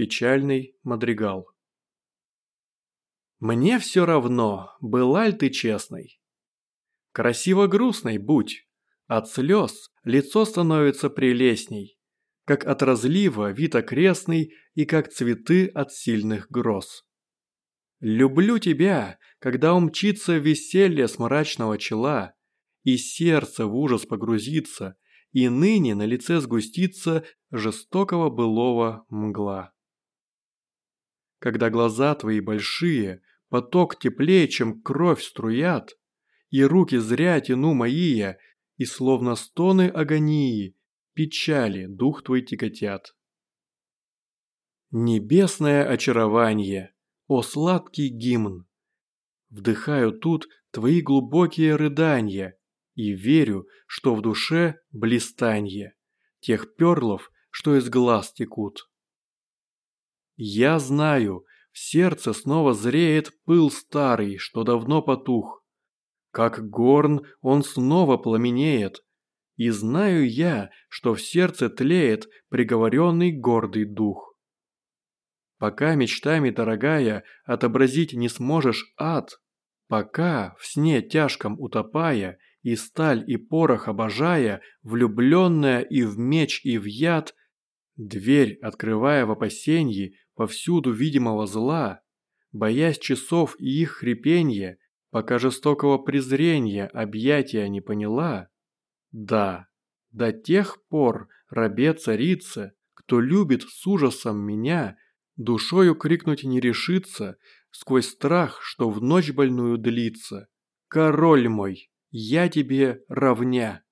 Печальный мадригал. Мне все равно, была ли ты честной. Красиво грустной будь. От слез лицо становится прелестней, как от разлива вид окрестный и как цветы от сильных гроз. Люблю тебя, когда умчится веселье с мрачного чела, и сердце в ужас погрузится, и ныне на лице сгустится жестокого былого мгла. Когда глаза твои большие, поток теплее, чем кровь струят, и руки зря тяну мои я, и словно стоны агонии, печали дух твой тяготят. Небесное очарование, о сладкий гимн! Вдыхаю тут твои глубокие рыдания и верю, что в душе блистанье тех перлов, что из глаз текут. Я знаю, в сердце снова зреет пыл старый, что давно потух. Как горн он снова пламенеет, и знаю я, что в сердце тлеет приговоренный гордый дух. Пока мечтами, дорогая, отобразить не сможешь ад, пока, в сне тяжком утопая, и сталь, и порох обожая, влюбленная и в меч, и в яд, дверь, открывая в опасенье повсюду видимого зла, боясь часов и их хрипенья, пока жестокого презрения объятия не поняла, да, до тех пор рабе царица, кто любит с ужасом меня, Душою крикнуть не решится, сквозь страх, что в ночь больную длится. «Король мой, я тебе равня!»